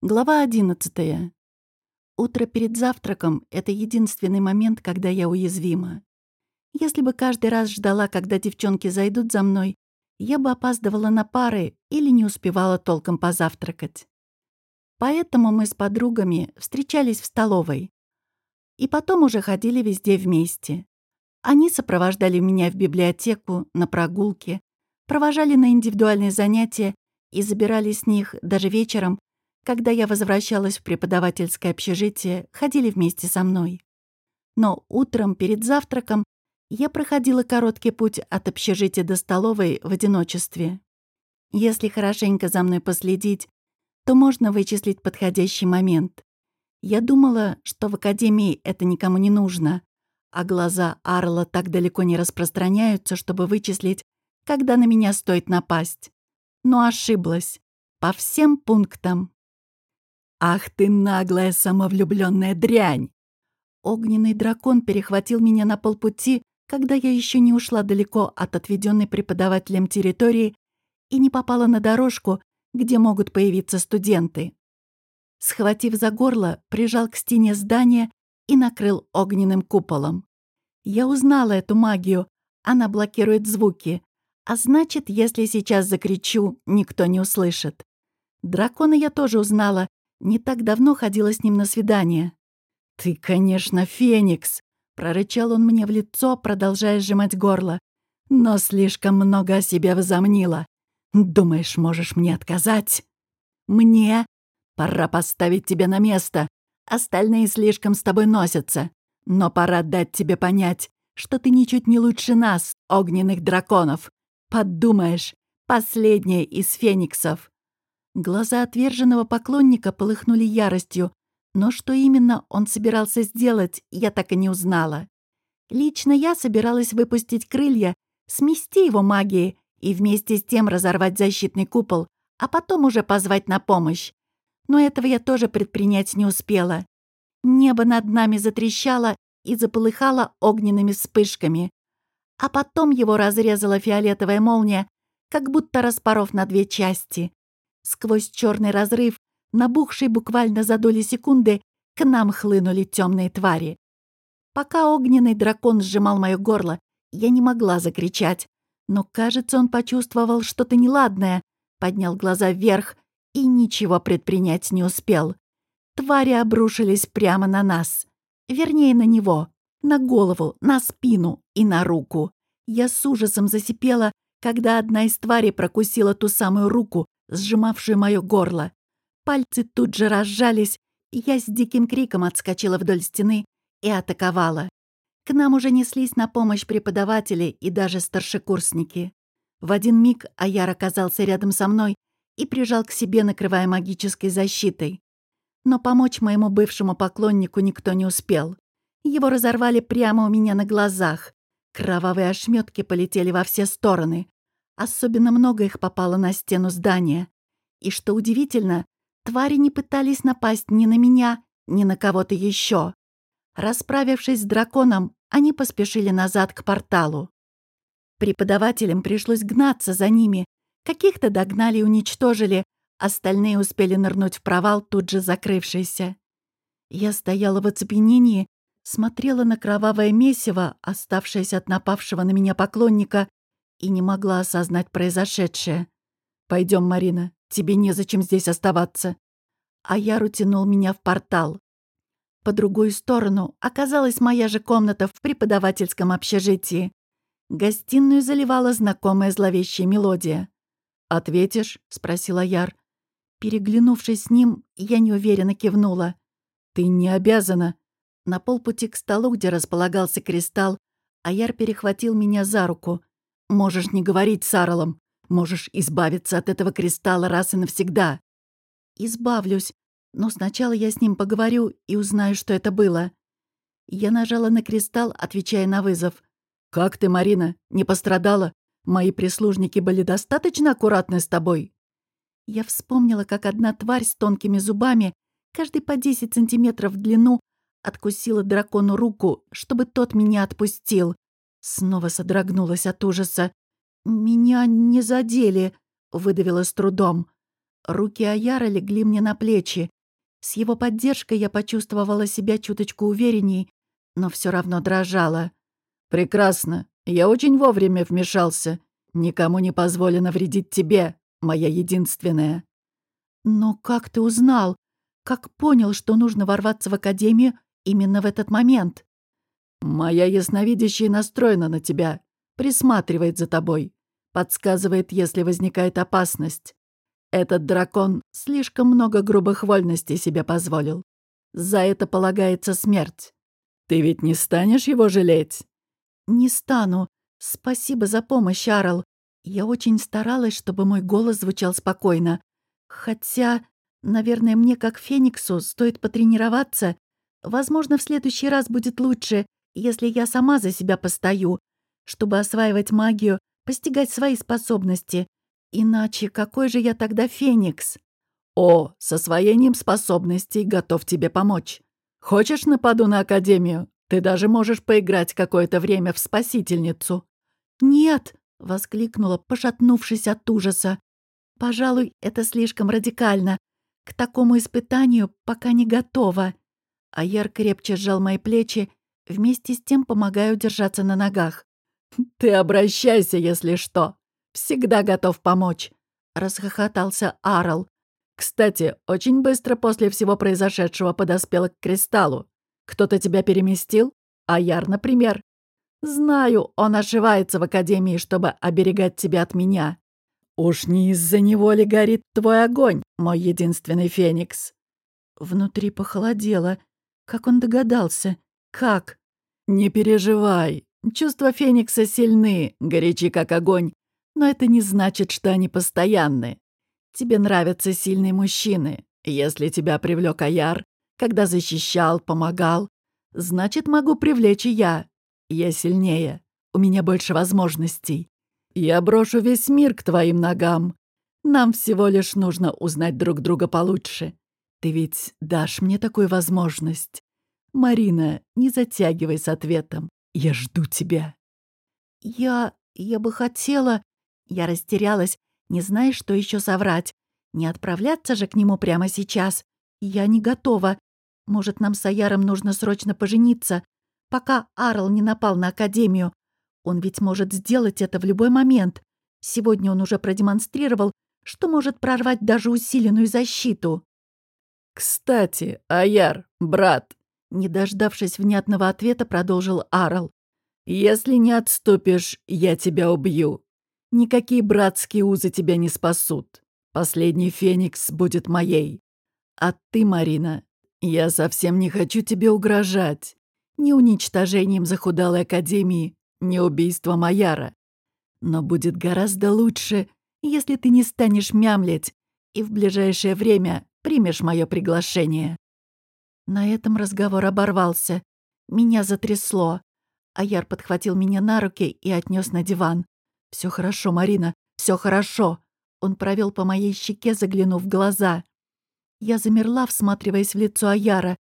Глава 11. Утро перед завтраком — это единственный момент, когда я уязвима. Если бы каждый раз ждала, когда девчонки зайдут за мной, я бы опаздывала на пары или не успевала толком позавтракать. Поэтому мы с подругами встречались в столовой. И потом уже ходили везде вместе. Они сопровождали меня в библиотеку, на прогулки, провожали на индивидуальные занятия и забирали с них даже вечером когда я возвращалась в преподавательское общежитие, ходили вместе со мной. Но утром перед завтраком я проходила короткий путь от общежития до столовой в одиночестве. Если хорошенько за мной последить, то можно вычислить подходящий момент. Я думала, что в академии это никому не нужно, а глаза Арла так далеко не распространяются, чтобы вычислить, когда на меня стоит напасть. Но ошиблась. По всем пунктам. «Ах ты наглая самовлюбленная дрянь!» Огненный дракон перехватил меня на полпути, когда я еще не ушла далеко от отведенной преподавателем территории и не попала на дорожку, где могут появиться студенты. Схватив за горло, прижал к стене здания и накрыл огненным куполом. Я узнала эту магию, она блокирует звуки, а значит, если сейчас закричу, никто не услышит. Дракона я тоже узнала не так давно ходила с ним на свидание. «Ты, конечно, Феникс!» — прорычал он мне в лицо, продолжая сжимать горло. «Но слишком много о себе возомнила. Думаешь, можешь мне отказать?» «Мне? Пора поставить тебя на место. Остальные слишком с тобой носятся. Но пора дать тебе понять, что ты ничуть не лучше нас, огненных драконов. Подумаешь, последняя из фениксов. Глаза отверженного поклонника полыхнули яростью, но что именно он собирался сделать, я так и не узнала. Лично я собиралась выпустить крылья, смести его магией и вместе с тем разорвать защитный купол, а потом уже позвать на помощь. Но этого я тоже предпринять не успела. Небо над нами затрещало и заполыхало огненными вспышками. А потом его разрезала фиолетовая молния, как будто распоров на две части. Сквозь черный разрыв, набухший буквально за доли секунды, к нам хлынули темные твари. Пока огненный дракон сжимал мое горло, я не могла закричать. Но, кажется, он почувствовал что-то неладное, поднял глаза вверх и ничего предпринять не успел. Твари обрушились прямо на нас. Вернее, на него. На голову, на спину и на руку. Я с ужасом засипела, когда одна из тварей прокусила ту самую руку, сжимавшую мое горло. Пальцы тут же разжались, и я с диким криком отскочила вдоль стены и атаковала. К нам уже неслись на помощь преподаватели и даже старшекурсники. В один миг Аяр оказался рядом со мной и прижал к себе, накрывая магической защитой. Но помочь моему бывшему поклоннику никто не успел. Его разорвали прямо у меня на глазах. Кровавые ошметки полетели во все стороны. Особенно много их попало на стену здания. И что удивительно, твари не пытались напасть ни на меня, ни на кого-то еще. Расправившись с драконом, они поспешили назад к порталу. Преподавателям пришлось гнаться за ними. Каких-то догнали и уничтожили, остальные успели нырнуть в провал, тут же закрывшийся. Я стояла в оцепенении, смотрела на кровавое месиво, оставшееся от напавшего на меня поклонника, и не могла осознать произошедшее. Пойдем, Марина, тебе незачем здесь оставаться». А я утянул меня в портал. По другую сторону оказалась моя же комната в преподавательском общежитии. Гостиную заливала знакомая зловещая мелодия. «Ответишь?» — спросила Яр. Переглянувшись с ним, я неуверенно кивнула. «Ты не обязана». На полпути к столу, где располагался кристалл, Аяр перехватил меня за руку. Можешь не говорить с Арлом. Можешь избавиться от этого кристалла раз и навсегда. Избавлюсь. Но сначала я с ним поговорю и узнаю, что это было. Я нажала на кристалл, отвечая на вызов. «Как ты, Марина? Не пострадала? Мои прислужники были достаточно аккуратны с тобой?» Я вспомнила, как одна тварь с тонкими зубами, каждый по 10 сантиметров в длину, откусила дракону руку, чтобы тот меня отпустил. Снова содрогнулась от ужаса. «Меня не задели», — выдавила с трудом. Руки Аяра легли мне на плечи. С его поддержкой я почувствовала себя чуточку уверенней, но все равно дрожала. «Прекрасно. Я очень вовремя вмешался. Никому не позволено вредить тебе, моя единственная». «Но как ты узнал? Как понял, что нужно ворваться в Академию именно в этот момент?» «Моя ясновидящая настроена на тебя, присматривает за тобой, подсказывает, если возникает опасность. Этот дракон слишком много грубых вольностей себе позволил. За это полагается смерть. Ты ведь не станешь его жалеть?» «Не стану. Спасибо за помощь, Арл. Я очень старалась, чтобы мой голос звучал спокойно. Хотя, наверное, мне, как Фениксу, стоит потренироваться. Возможно, в следующий раз будет лучше, если я сама за себя постою, чтобы осваивать магию, постигать свои способности. Иначе какой же я тогда Феникс? О, с освоением способностей готов тебе помочь. Хочешь нападу на Академию? Ты даже можешь поиграть какое-то время в спасительницу. Нет, — воскликнула, пошатнувшись от ужаса. «Пожалуй, это слишком радикально. К такому испытанию пока не готова». Аяр крепче сжал мои плечи, вместе с тем помогая удержаться на ногах. «Ты обращайся, если что. Всегда готов помочь», — расхохотался Арл. «Кстати, очень быстро после всего произошедшего подоспела к кристаллу. Кто-то тебя переместил? Аяр, например. Знаю, он ошивается в Академии, чтобы оберегать тебя от меня. Уж не из-за него ли горит твой огонь, мой единственный феникс?» Внутри похолодело. Как он догадался? Как? «Не переживай. Чувства феникса сильны, горячи как огонь. Но это не значит, что они постоянны. Тебе нравятся сильные мужчины. Если тебя привлек Аяр, когда защищал, помогал, значит, могу привлечь и я, я сильнее, у меня больше возможностей. Я брошу весь мир к твоим ногам. Нам всего лишь нужно узнать друг друга получше. Ты ведь дашь мне такую возможность? Марина, не затягивай с ответом. Я жду тебя. Я... я бы хотела... Я растерялась, не зная, что еще соврать. Не отправляться же к нему прямо сейчас. Я не готова. Может, нам с Аяром нужно срочно пожениться, пока Арл не напал на Академию. Он ведь может сделать это в любой момент. Сегодня он уже продемонстрировал, что может прорвать даже усиленную защиту. «Кстати, Аяр, брат», не дождавшись внятного ответа, продолжил Арл. «Если не отступишь, я тебя убью. Никакие братские узы тебя не спасут. Последний феникс будет моей. А ты, Марина, я совсем не хочу тебе угрожать ни уничтожением захудалой академии, ни убийством Аяра. Но будет гораздо лучше, если ты не станешь мямлить и в ближайшее время примешь мое приглашение». На этом разговор оборвался. Меня затрясло. Аяр подхватил меня на руки и отнес на диван. Все хорошо, Марина, все хорошо». Он провел по моей щеке, заглянув в глаза. Я замерла, всматриваясь в лицо Аяра.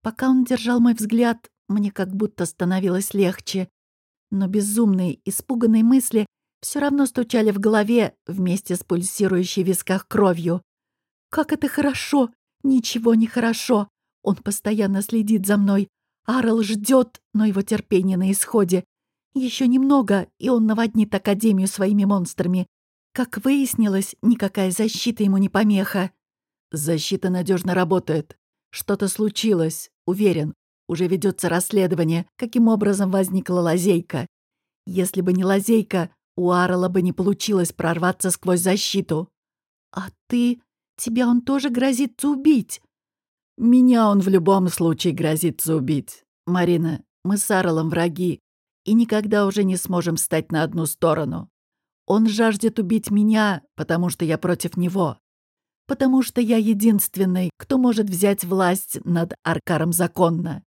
Пока он держал мой взгляд, мне как будто становилось легче. Но безумные, испуганные мысли все равно стучали в голове вместе с пульсирующей в висках кровью. «Как это хорошо! Ничего не хорошо! Он постоянно следит за мной. Арл ждет, но его терпение на исходе. Еще немного, и он наводнит Академию своими монстрами. Как выяснилось, никакая защита ему не помеха. Защита надежно работает. Что-то случилось, уверен. Уже ведется расследование, каким образом возникла лазейка. Если бы не лазейка, у Арла бы не получилось прорваться сквозь защиту. А ты... Тебя он тоже грозится убить. Меня он в любом случае грозится убить. Марина, мы с Арлом враги и никогда уже не сможем стать на одну сторону. Он жаждет убить меня, потому что я против него. Потому что я единственный, кто может взять власть над Аркаром законно.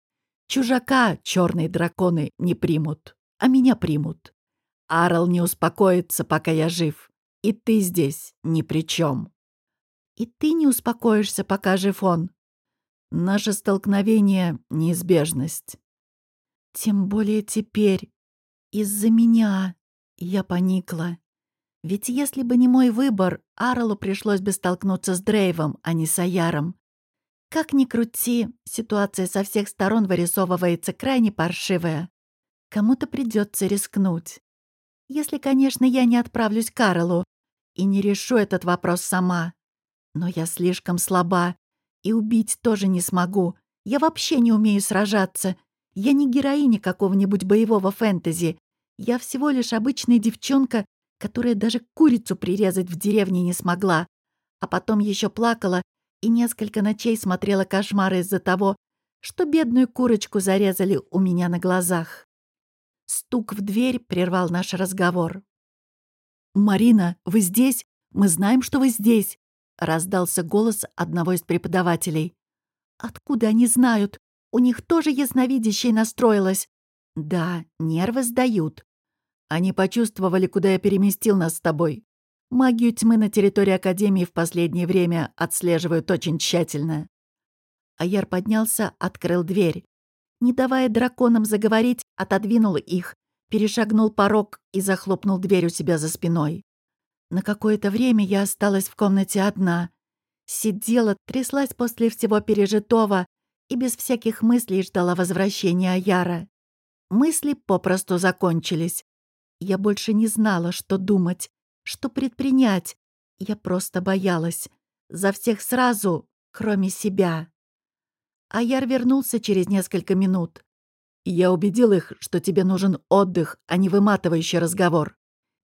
Чужака черные драконы не примут, а меня примут. Арл не успокоится, пока я жив. И ты здесь ни при чем. И ты не успокоишься, пока жив он. Наше столкновение — неизбежность. Тем более теперь. Из-за меня. Я поникла. Ведь если бы не мой выбор, Арлу пришлось бы столкнуться с Дрейвом, а не с Аяром. Как ни крути, ситуация со всех сторон вырисовывается крайне паршивая. Кому-то придется рискнуть. Если, конечно, я не отправлюсь к Карлу и не решу этот вопрос сама. Но я слишком слаба, и убить тоже не смогу. Я вообще не умею сражаться. Я не героиня какого-нибудь боевого фэнтези. Я всего лишь обычная девчонка, которая даже курицу прирезать в деревне не смогла. А потом еще плакала и несколько ночей смотрела кошмары из-за того, что бедную курочку зарезали у меня на глазах. Стук в дверь прервал наш разговор. «Марина, вы здесь? Мы знаем, что вы здесь!» — раздался голос одного из преподавателей. «Откуда они знают? У них тоже ясновидящее настроилось». «Да, нервы сдают. Они почувствовали, куда я переместил нас с тобой. Магию тьмы на территории Академии в последнее время отслеживают очень тщательно». Аяр поднялся, открыл дверь. Не давая драконам заговорить, отодвинул их, перешагнул порог и захлопнул дверь у себя за спиной. На какое-то время я осталась в комнате одна. Сидела, тряслась после всего пережитого и без всяких мыслей ждала возвращения Аяра. Мысли попросту закончились. Я больше не знала, что думать, что предпринять. Я просто боялась. За всех сразу, кроме себя. Аяр вернулся через несколько минут. «Я убедил их, что тебе нужен отдых, а не выматывающий разговор.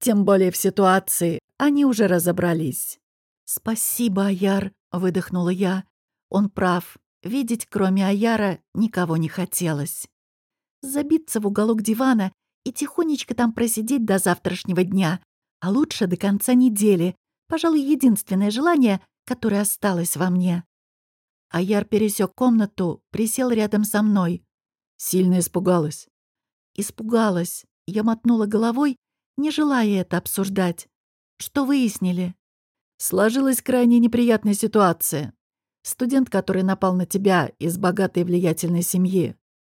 Тем более в ситуации они уже разобрались». «Спасибо, Аяр», — выдохнула я. «Он прав. Видеть, кроме Аяра, никого не хотелось. Забиться в уголок дивана и тихонечко там просидеть до завтрашнего дня, а лучше до конца недели. Пожалуй, единственное желание, которое осталось во мне. Аяр пересек комнату, присел рядом со мной. Сильно испугалась. Испугалась. Я мотнула головой, не желая это обсуждать. Что выяснили? Сложилась крайне неприятная ситуация. Студент, который напал на тебя из богатой и влиятельной семьи.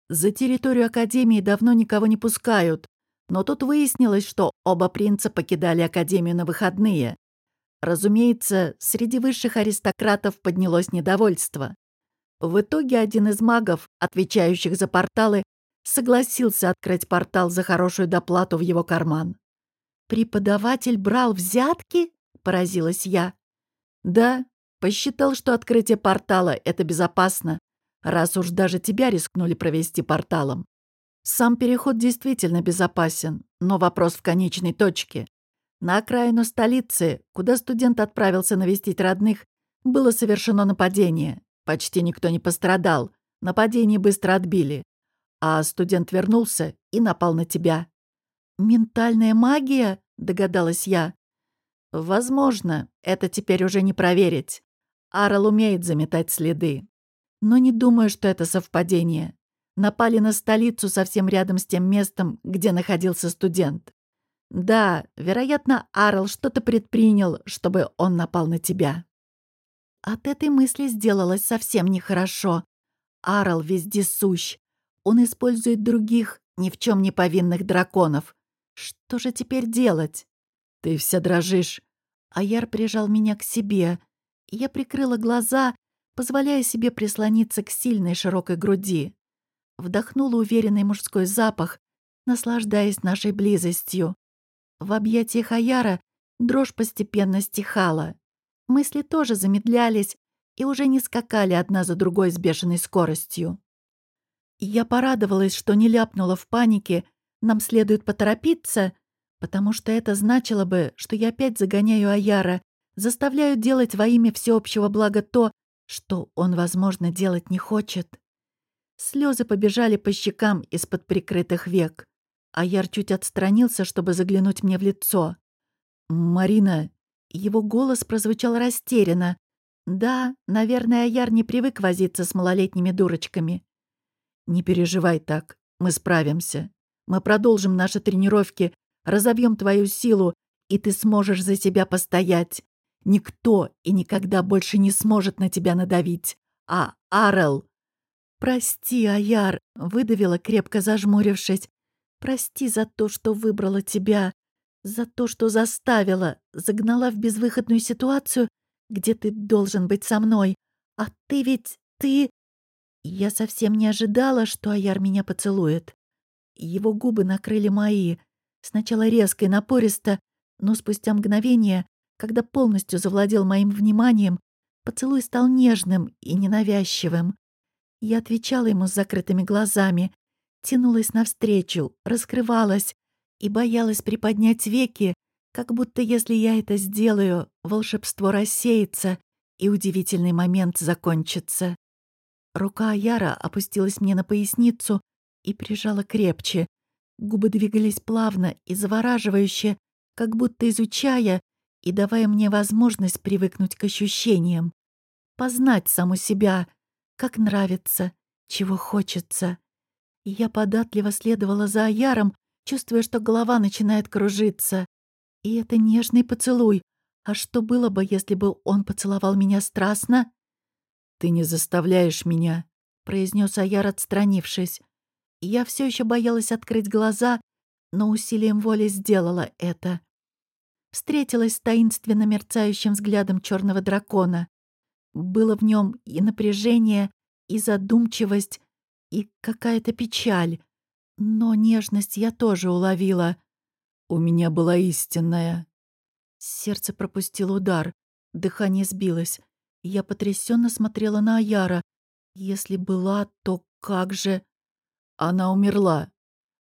За территорию Академии давно никого не пускают, но тут выяснилось, что оба принца покидали Академию на выходные. Разумеется, среди высших аристократов поднялось недовольство. В итоге один из магов, отвечающих за порталы, согласился открыть портал за хорошую доплату в его карман. «Преподаватель брал взятки?» — поразилась я. «Да, посчитал, что открытие портала — это безопасно, раз уж даже тебя рискнули провести порталом. Сам переход действительно безопасен, но вопрос в конечной точке. На окраину столицы, куда студент отправился навестить родных, было совершено нападение. Почти никто не пострадал. Нападение быстро отбили. А студент вернулся и напал на тебя. «Ментальная магия?» — догадалась я. «Возможно, это теперь уже не проверить. Арл умеет заметать следы. Но не думаю, что это совпадение. Напали на столицу совсем рядом с тем местом, где находился студент. Да, вероятно, Арл что-то предпринял, чтобы он напал на тебя. От этой мысли сделалось совсем нехорошо. Арл вездесущ. Он использует других, ни в чем не повинных драконов. Что же теперь делать? Ты вся дрожишь. Аяр прижал меня к себе. Я прикрыла глаза, позволяя себе прислониться к сильной широкой груди. Вдохнула уверенный мужской запах, наслаждаясь нашей близостью. В объятиях Аяра дрожь постепенно стихала. Мысли тоже замедлялись и уже не скакали одна за другой с бешеной скоростью. Я порадовалась, что не ляпнула в панике, нам следует поторопиться, потому что это значило бы, что я опять загоняю Аяра, заставляю делать во имя всеобщего блага то, что он, возможно, делать не хочет. Слезы побежали по щекам из-под прикрытых век. Аяр чуть отстранился, чтобы заглянуть мне в лицо. «Марина!» Его голос прозвучал растерянно. «Да, наверное, Аяр не привык возиться с малолетними дурочками». «Не переживай так, мы справимся. Мы продолжим наши тренировки, разобьем твою силу, и ты сможешь за себя постоять. Никто и никогда больше не сможет на тебя надавить. А Арел...» «Прости, Аяр», — выдавила, крепко зажмурившись. «Прости за то, что выбрала тебя. За то, что заставила, загнала в безвыходную ситуацию, где ты должен быть со мной. А ты ведь... ты... Я совсем не ожидала, что Аяр меня поцелует. Его губы накрыли мои. Сначала резко и напористо, но спустя мгновение, когда полностью завладел моим вниманием, поцелуй стал нежным и ненавязчивым. Я отвечала ему с закрытыми глазами, тянулась навстречу, раскрывалась и боялась приподнять веки, как будто если я это сделаю, волшебство рассеется и удивительный момент закончится. Рука Аяра опустилась мне на поясницу и прижала крепче. Губы двигались плавно и завораживающе, как будто изучая и давая мне возможность привыкнуть к ощущениям. Познать саму себя, как нравится, чего хочется. И я податливо следовала за Аяром, чувствуя, что голова начинает кружиться. И это нежный поцелуй. А что было бы, если бы он поцеловал меня страстно? «Ты не заставляешь меня», — произнес Аяр, отстранившись. Я все еще боялась открыть глаза, но усилием воли сделала это. Встретилась с таинственно мерцающим взглядом черного дракона. Было в нем и напряжение, и задумчивость, и какая-то печаль. Но нежность я тоже уловила. У меня была истинная. Сердце пропустило удар, дыхание сбилось. Я потрясенно смотрела на Аяра. Если была, то как же... Она умерла.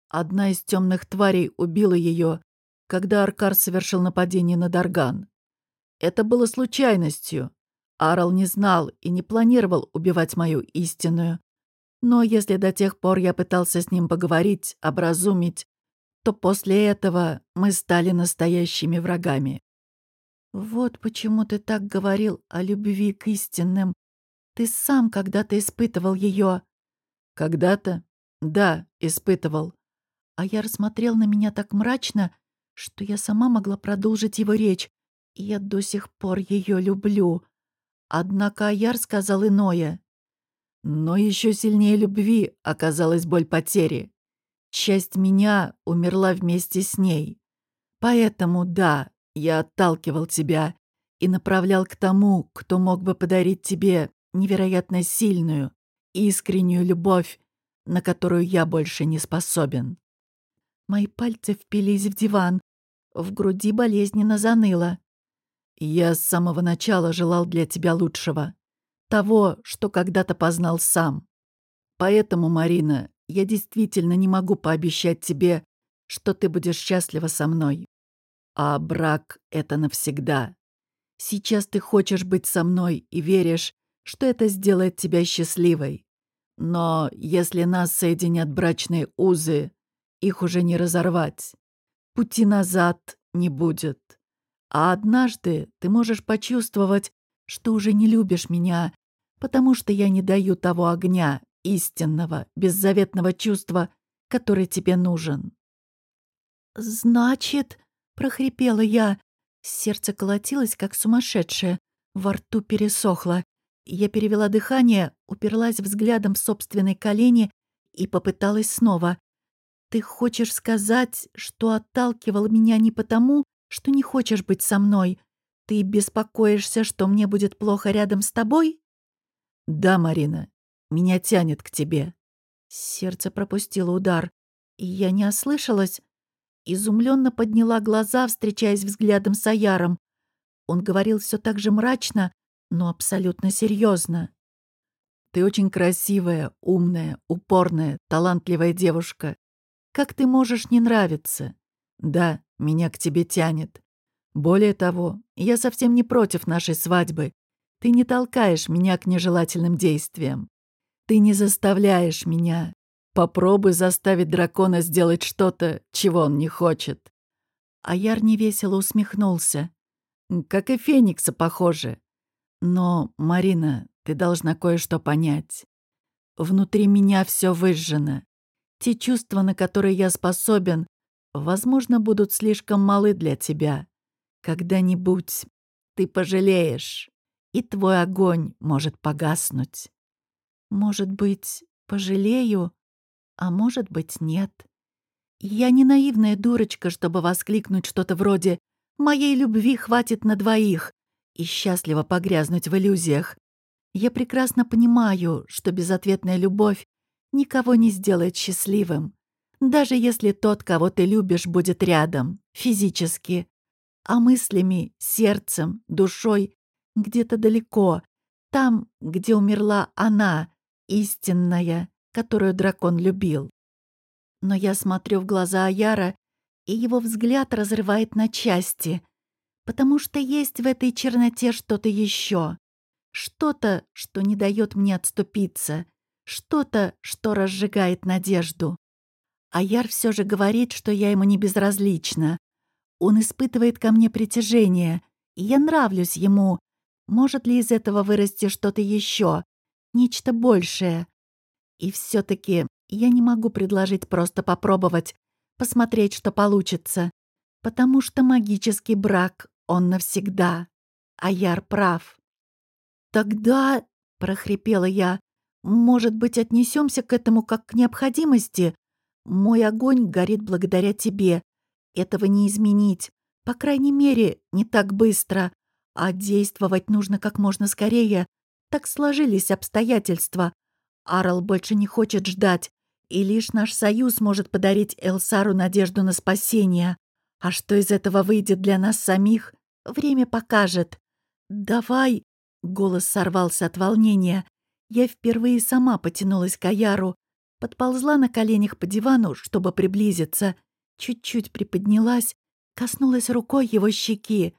Одна из темных тварей убила ее, когда Аркар совершил нападение на Дарган. Это было случайностью. Арал не знал и не планировал убивать мою истинную. Но если до тех пор я пытался с ним поговорить, образумить, то после этого мы стали настоящими врагами. Вот почему ты так говорил о любви к истинным. Ты сам когда-то испытывал ее. Когда-то? Да, испытывал. А я рассмотрел на меня так мрачно, что я сама могла продолжить его речь, и я до сих пор ее люблю. Однако Аяр сказал иное. Но еще сильнее любви оказалась боль потери. Часть меня умерла вместе с ней. Поэтому, да, я отталкивал тебя и направлял к тому, кто мог бы подарить тебе невероятно сильную, искреннюю любовь, на которую я больше не способен. Мои пальцы впились в диван. В груди болезненно заныло. Я с самого начала желал для тебя лучшего. Того, что когда-то познал сам. Поэтому, Марина, я действительно не могу пообещать тебе, что ты будешь счастлива со мной. А брак — это навсегда. Сейчас ты хочешь быть со мной и веришь, что это сделает тебя счастливой. Но если нас соединят брачные узы, их уже не разорвать. Пути назад не будет. А однажды ты можешь почувствовать, что уже не любишь меня, потому что я не даю того огня, истинного, беззаветного чувства, который тебе нужен. «Значит...» — прохрипела я. Сердце колотилось, как сумасшедшее. Во рту пересохло. Я перевела дыхание, уперлась взглядом в собственной колени и попыталась снова. Ты хочешь сказать, что отталкивал меня не потому, что не хочешь быть со мной? Ты беспокоишься, что мне будет плохо рядом с тобой? Да, Марина, меня тянет к тебе. Сердце пропустило удар, и я не ослышалась. Изумленно подняла глаза, встречаясь взглядом с Аяром. Он говорил все так же мрачно, но абсолютно серьезно. Ты очень красивая, умная, упорная, талантливая девушка. Как ты можешь не нравиться? Да, меня к тебе тянет. Более того, я совсем не против нашей свадьбы. Ты не толкаешь меня к нежелательным действиям. Ты не заставляешь меня. Попробуй заставить дракона сделать что-то, чего он не хочет. Аяр невесело усмехнулся. Как и Феникса, похоже. Но, Марина, ты должна кое-что понять. Внутри меня все выжжено. Те чувства, на которые я способен, возможно, будут слишком малы для тебя. Когда-нибудь ты пожалеешь, и твой огонь может погаснуть. Может быть, пожалею, а может быть, нет. Я не наивная дурочка, чтобы воскликнуть что-то вроде «Моей любви хватит на двоих» и счастливо погрязнуть в иллюзиях. Я прекрасно понимаю, что безответная любовь никого не сделает счастливым, даже если тот, кого ты любишь, будет рядом, физически, а мыслями, сердцем, душой где-то далеко, там, где умерла она, истинная, которую дракон любил. Но я смотрю в глаза Аяра, и его взгляд разрывает на части, потому что есть в этой черноте что-то еще. Что-то, что не дает мне отступиться. Что-то, что разжигает надежду. А Яр все же говорит, что я ему не безразлична. Он испытывает ко мне притяжение, и я нравлюсь ему. Может ли из этого вырасти что-то еще? Нечто большее? И все таки я не могу предложить просто попробовать, посмотреть, что получится. Потому что магический брак, он навсегда. А Яр прав. «Тогда», — прохрипела я, — «может быть, отнесемся к этому как к необходимости? Мой огонь горит благодаря тебе. Этого не изменить. По крайней мере, не так быстро. А действовать нужно как можно скорее. Так сложились обстоятельства. Арл больше не хочет ждать, и лишь наш союз может подарить Элсару надежду на спасение. А что из этого выйдет для нас самих, время покажет. Давай Голос сорвался от волнения. Я впервые сама потянулась к Аяру, подползла на коленях по дивану, чтобы приблизиться, чуть-чуть приподнялась, коснулась рукой его щеки.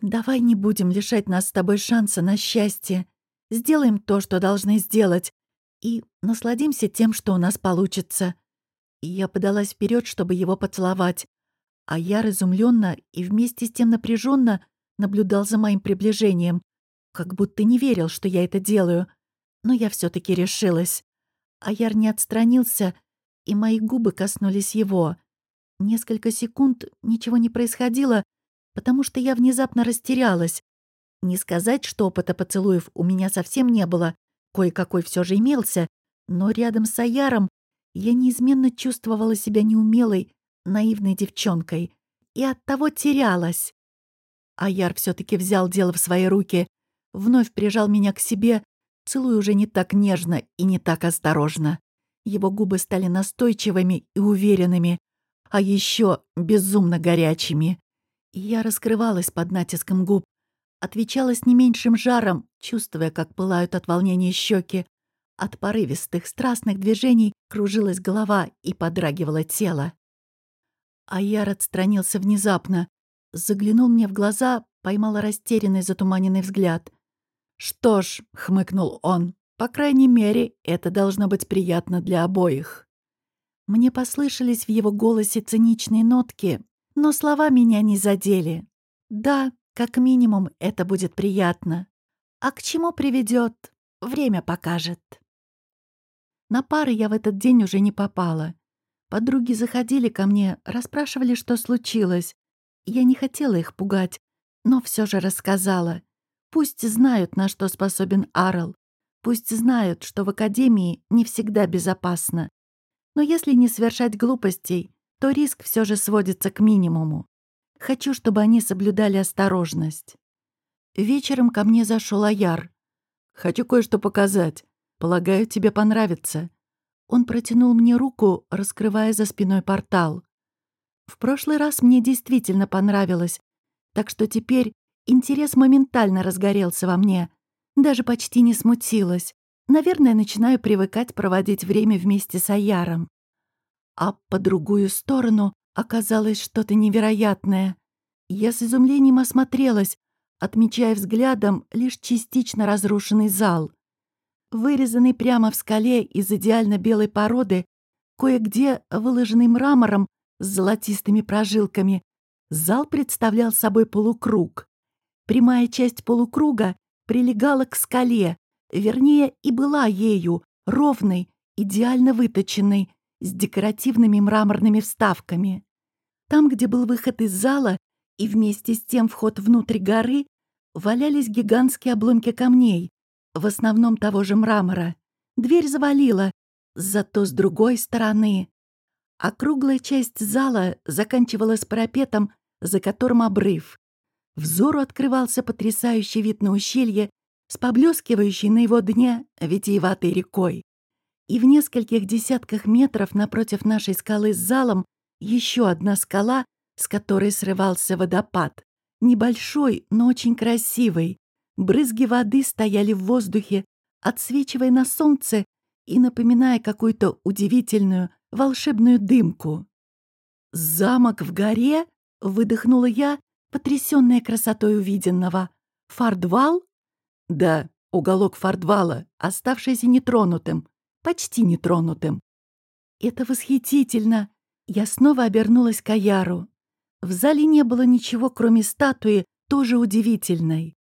«Давай не будем лишать нас с тобой шанса на счастье. Сделаем то, что должны сделать, и насладимся тем, что у нас получится». Я подалась вперед, чтобы его поцеловать. А Яр изумленно и вместе с тем напряженно наблюдал за моим приближением как будто не верил, что я это делаю. Но я все таки решилась. Аяр не отстранился, и мои губы коснулись его. Несколько секунд ничего не происходило, потому что я внезапно растерялась. Не сказать, что опыта поцелуев у меня совсем не было, кое-какой все же имелся, но рядом с Аяром я неизменно чувствовала себя неумелой, наивной девчонкой и оттого терялась. Аяр все таки взял дело в свои руки вновь прижал меня к себе, целуя уже не так нежно и не так осторожно. Его губы стали настойчивыми и уверенными, а еще безумно горячими. Я раскрывалась под натиском губ, отвечала с не меньшим жаром, чувствуя, как пылают от волнения щеки. От порывистых, страстных движений кружилась голова и подрагивало тело. Аяр отстранился внезапно, заглянул мне в глаза, поймал растерянный затуманенный взгляд. «Что ж», — хмыкнул он, — «по крайней мере, это должно быть приятно для обоих». Мне послышались в его голосе циничные нотки, но слова меня не задели. Да, как минимум, это будет приятно. А к чему приведет, время покажет. На пары я в этот день уже не попала. Подруги заходили ко мне, расспрашивали, что случилось. Я не хотела их пугать, но все же рассказала. Пусть знают, на что способен Арл. Пусть знают, что в Академии не всегда безопасно. Но если не совершать глупостей, то риск все же сводится к минимуму. Хочу, чтобы они соблюдали осторожность. Вечером ко мне зашел Аяр. «Хочу кое-что показать. Полагаю, тебе понравится». Он протянул мне руку, раскрывая за спиной портал. В прошлый раз мне действительно понравилось, так что теперь Интерес моментально разгорелся во мне. Даже почти не смутилась. Наверное, начинаю привыкать проводить время вместе с Аяром. А по другую сторону оказалось что-то невероятное. Я с изумлением осмотрелась, отмечая взглядом лишь частично разрушенный зал. Вырезанный прямо в скале из идеально белой породы, кое-где выложенный мрамором с золотистыми прожилками, зал представлял собой полукруг. Прямая часть полукруга прилегала к скале, вернее, и была ею, ровной, идеально выточенной, с декоративными мраморными вставками. Там, где был выход из зала и вместе с тем вход внутрь горы, валялись гигантские обломки камней, в основном того же мрамора. Дверь завалила, зато с другой стороны. Округлая часть зала заканчивалась парапетом, за которым обрыв. Взору открывался потрясающий вид на ущелье с поблескивающей на его дне витиеватой рекой. И в нескольких десятках метров напротив нашей скалы с залом еще одна скала, с которой срывался водопад. Небольшой, но очень красивый. Брызги воды стояли в воздухе, отсвечивая на солнце и напоминая какую-то удивительную волшебную дымку. «Замок в горе?» — выдохнула я, потрясённая красотой увиденного. «Фардвал?» «Да, уголок Фардвала, оставшийся нетронутым, почти нетронутым». «Это восхитительно!» Я снова обернулась к Аяру. В зале не было ничего, кроме статуи, тоже удивительной.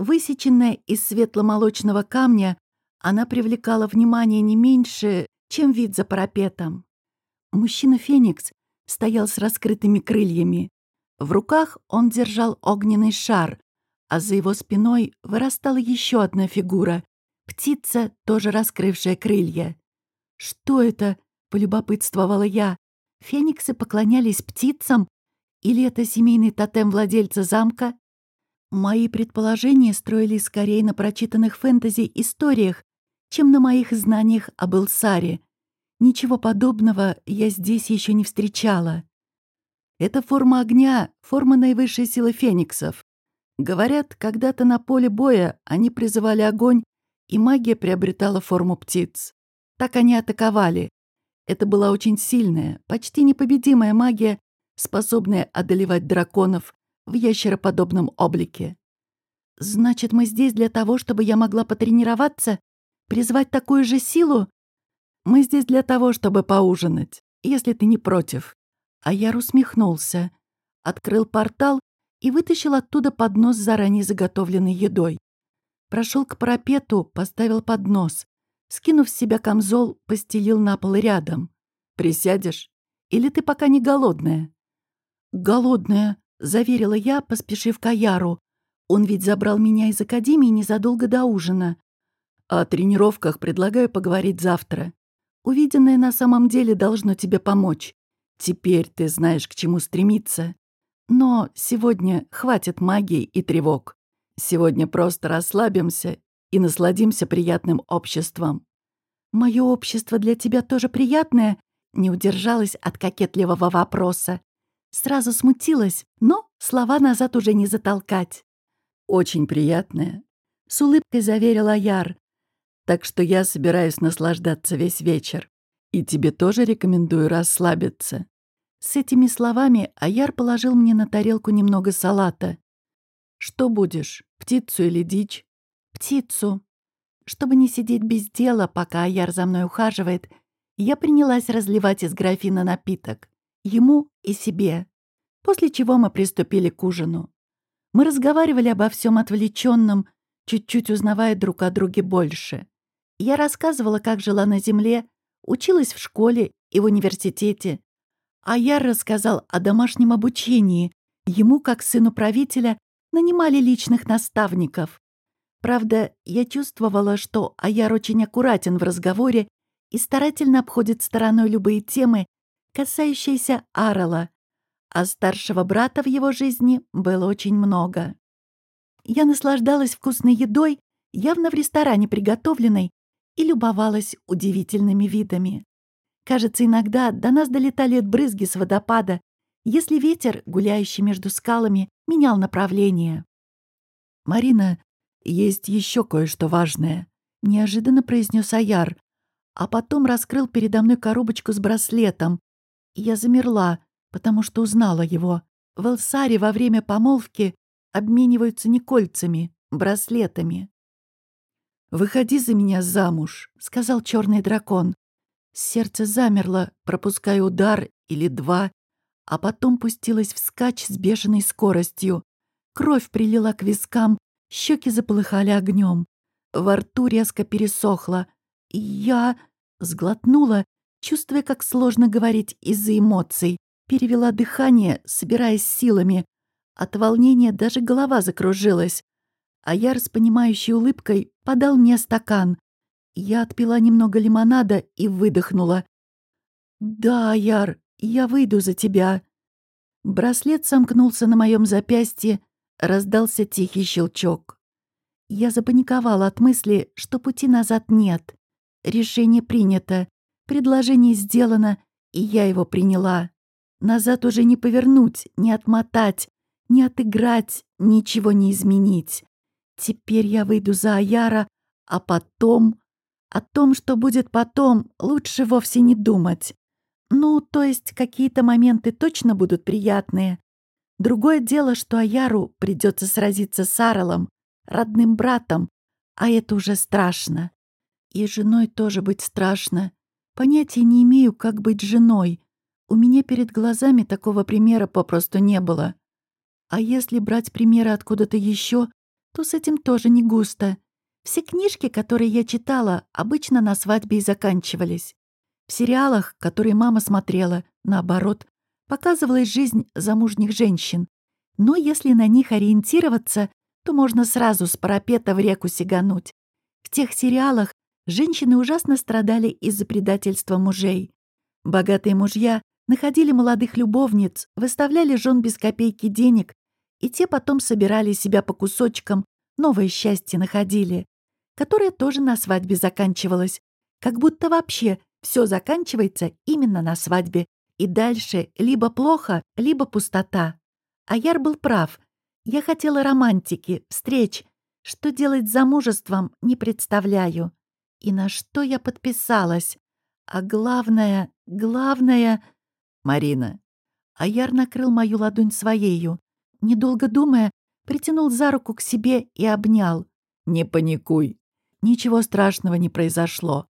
Высеченная из светло-молочного камня, она привлекала внимание не меньше, чем вид за парапетом. Мужчина-феникс стоял с раскрытыми крыльями. В руках он держал огненный шар, а за его спиной вырастала еще одна фигура — птица, тоже раскрывшая крылья. «Что это?» — полюбопытствовала я. «Фениксы поклонялись птицам? Или это семейный тотем владельца замка?» Мои предположения строились скорее на прочитанных фэнтези-историях, чем на моих знаниях об Элсаре. Ничего подобного я здесь еще не встречала. Это форма огня, форма наивысшей силы фениксов. Говорят, когда-то на поле боя они призывали огонь, и магия приобретала форму птиц. Так они атаковали. Это была очень сильная, почти непобедимая магия, способная одолевать драконов в ящероподобном облике. «Значит, мы здесь для того, чтобы я могла потренироваться Призвать такую же силу? Мы здесь для того, чтобы поужинать, если ты не против». А я усмехнулся, открыл портал и вытащил оттуда поднос с заранее заготовленной едой. Прошел к парапету, поставил поднос. Скинув с себя камзол, постелил на пол рядом. «Присядешь? Или ты пока не голодная?» «Голодная», — заверила я, поспешив к Аяру. Он ведь забрал меня из академии незадолго до ужина. О тренировках предлагаю поговорить завтра. Увиденное на самом деле должно тебе помочь. Теперь ты знаешь, к чему стремиться. Но сегодня хватит магии и тревог. Сегодня просто расслабимся и насладимся приятным обществом. Мое общество для тебя тоже приятное?» Не удержалась от кокетливого вопроса. Сразу смутилась, но слова назад уже не затолкать. «Очень приятное», — с улыбкой заверила Яр, так что я собираюсь наслаждаться весь вечер. И тебе тоже рекомендую расслабиться». С этими словами Аяр положил мне на тарелку немного салата. «Что будешь, птицу или дичь?» «Птицу». Чтобы не сидеть без дела, пока Аяр за мной ухаживает, я принялась разливать из графина напиток. Ему и себе. После чего мы приступили к ужину. Мы разговаривали обо всем отвлеченном, чуть-чуть узнавая друг о друге больше. Я рассказывала, как жила на Земле, училась в школе и в университете. А я рассказал о домашнем обучении. Ему, как сыну правителя, нанимали личных наставников. Правда, я чувствовала, что Аяр очень аккуратен в разговоре и старательно обходит стороной любые темы, касающиеся Арала, а старшего брата в его жизни было очень много. Я наслаждалась вкусной едой, явно в ресторане приготовленной, и любовалась удивительными видами. Кажется, иногда до нас долетали отбрызги с водопада, если ветер, гуляющий между скалами, менял направление. «Марина, есть еще кое-что важное», — неожиданно произнес Аяр, а потом раскрыл передо мной коробочку с браслетом. Я замерла, потому что узнала его. В Элсаре во время помолвки обмениваются не кольцами, браслетами. «Выходи за меня замуж», — сказал черный дракон. Сердце замерло, пропуская удар или два, а потом пустилось вскачь с бешеной скоростью. Кровь прилила к вискам, щеки заполыхали огнем. Во рту резко пересохло. Я сглотнула, чувствуя, как сложно говорить из-за эмоций. Перевела дыхание, собираясь силами. От волнения даже голова закружилась. А Яр с понимающей улыбкой подал мне стакан. Я отпила немного лимонада и выдохнула. «Да, Яр, я выйду за тебя». Браслет сомкнулся на моем запястье, раздался тихий щелчок. Я запаниковала от мысли, что пути назад нет. Решение принято, предложение сделано, и я его приняла. Назад уже не повернуть, не отмотать, не отыграть, ничего не изменить. Теперь я выйду за Аяра, а потом... О том, что будет потом, лучше вовсе не думать. Ну, то есть какие-то моменты точно будут приятные. Другое дело, что Аяру придется сразиться с Аралом, родным братом, а это уже страшно. И женой тоже быть страшно. Понятия не имею, как быть женой. У меня перед глазами такого примера попросту не было. А если брать примеры откуда-то еще, то с этим тоже не густо. Все книжки, которые я читала, обычно на свадьбе и заканчивались. В сериалах, которые мама смотрела, наоборот, показывалась жизнь замужних женщин. Но если на них ориентироваться, то можно сразу с парапета в реку сигануть. В тех сериалах женщины ужасно страдали из-за предательства мужей. Богатые мужья находили молодых любовниц, выставляли жен без копейки денег, и те потом собирали себя по кусочкам, новое счастье находили, которое тоже на свадьбе заканчивалось, как будто вообще все заканчивается именно на свадьбе, и дальше либо плохо, либо пустота. А Яр был прав. Я хотела романтики, встреч. Что делать с замужеством, не представляю. И на что я подписалась. А главное, главное... Марина. Аяр накрыл мою ладонь своею. Недолго думая, притянул за руку к себе и обнял. «Не паникуй. Ничего страшного не произошло.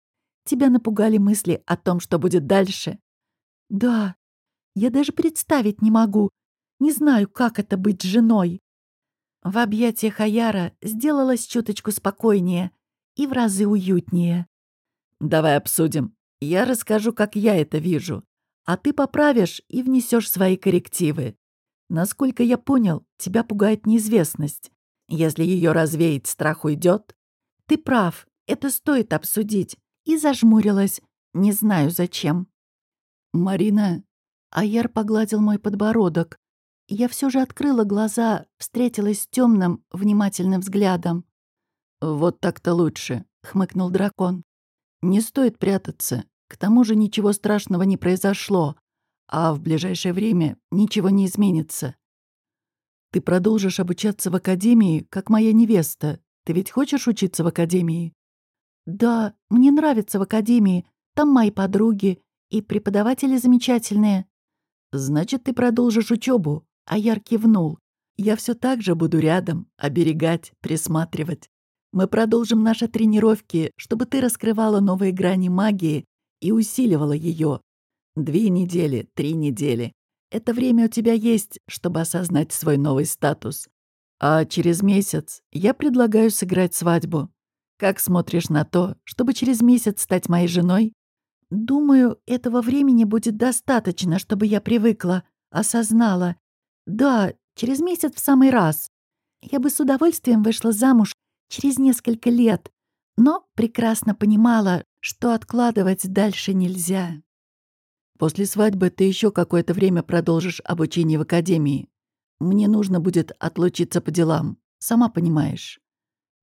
Тебя напугали мысли о том, что будет дальше». «Да, я даже представить не могу. Не знаю, как это быть женой». В объятиях Аяра сделалось чуточку спокойнее и в разы уютнее. «Давай обсудим. Я расскажу, как я это вижу а ты поправишь и внесешь свои коррективы. Насколько я понял, тебя пугает неизвестность. Если ее развеять, страх уйдет. Ты прав, это стоит обсудить. И зажмурилась. Не знаю, зачем. Марина. Аяр погладил мой подбородок. Я все же открыла глаза, встретилась с темным, внимательным взглядом. «Вот так-то лучше», — хмыкнул дракон. «Не стоит прятаться. К тому же ничего страшного не произошло, а в ближайшее время ничего не изменится. Ты продолжишь обучаться в академии, как моя невеста. Ты ведь хочешь учиться в академии? Да, мне нравится в академии. Там мои подруги и преподаватели замечательные. Значит, ты продолжишь учебу. А Яр кивнул. Я все так же буду рядом, оберегать, присматривать. Мы продолжим наши тренировки, чтобы ты раскрывала новые грани магии и усиливала ее. Две недели, три недели. Это время у тебя есть, чтобы осознать свой новый статус. А через месяц я предлагаю сыграть свадьбу. Как смотришь на то, чтобы через месяц стать моей женой? Думаю, этого времени будет достаточно, чтобы я привыкла, осознала. Да, через месяц в самый раз. Я бы с удовольствием вышла замуж через несколько лет, но прекрасно понимала, что откладывать дальше нельзя. После свадьбы ты еще какое-то время продолжишь обучение в академии. Мне нужно будет отлучиться по делам, сама понимаешь.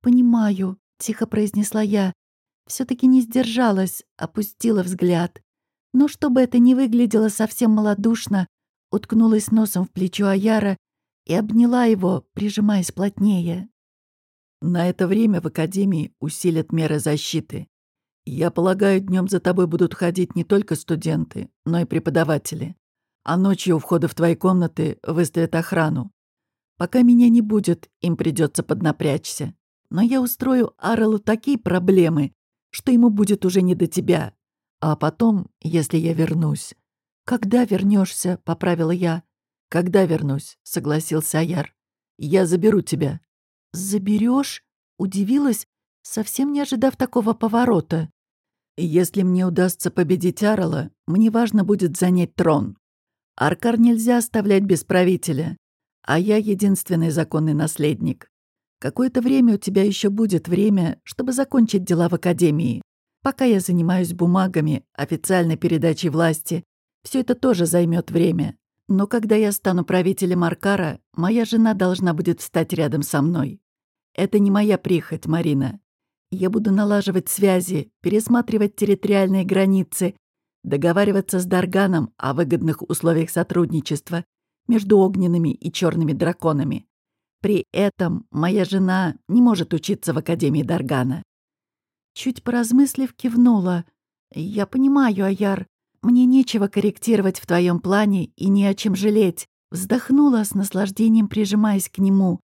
Понимаю, тихо произнесла я. все таки не сдержалась, опустила взгляд. Но чтобы это не выглядело совсем малодушно, уткнулась носом в плечо Аяра и обняла его, прижимаясь плотнее. На это время в Академии усилят меры защиты. Я полагаю, днем за тобой будут ходить не только студенты, но и преподаватели. А ночью у входа в твои комнаты выставят охрану. Пока меня не будет, им придется поднапрячься. Но я устрою Арелу такие проблемы, что ему будет уже не до тебя. А потом, если я вернусь... «Когда вернешься? поправила я. «Когда вернусь?» — согласился Аяр. «Я заберу тебя». «Заберешь?» — удивилась, совсем не ожидав такого поворота. Если мне удастся победить Арала, мне важно будет занять трон. Аркар нельзя оставлять без правителя, а я единственный законный наследник. Какое-то время у тебя еще будет время, чтобы закончить дела в Академии. Пока я занимаюсь бумагами, официальной передачей власти, все это тоже займет время. Но когда я стану правителем Аркара, моя жена должна будет встать рядом со мной. Это не моя прихоть, Марина. Я буду налаживать связи, пересматривать территориальные границы, договариваться с Дарганом о выгодных условиях сотрудничества между огненными и черными драконами. При этом моя жена не может учиться в Академии Даргана. Чуть поразмыслив, кивнула. «Я понимаю, Аяр. Мне нечего корректировать в твоем плане и не о чем жалеть». Вздохнула с наслаждением, прижимаясь к нему.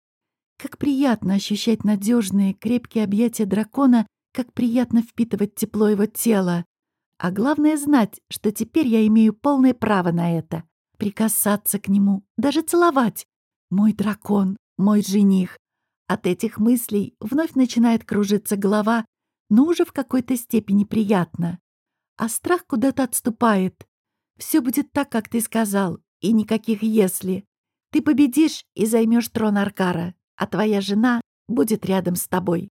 Как приятно ощущать надежные, крепкие объятия дракона, как приятно впитывать тепло его тела. А главное знать, что теперь я имею полное право на это. Прикасаться к нему, даже целовать. Мой дракон, мой жених. От этих мыслей вновь начинает кружиться голова, но уже в какой-то степени приятно. А страх куда-то отступает. Все будет так, как ты сказал, и никаких «если». Ты победишь и займешь трон Аркара, а твоя жена будет рядом с тобой.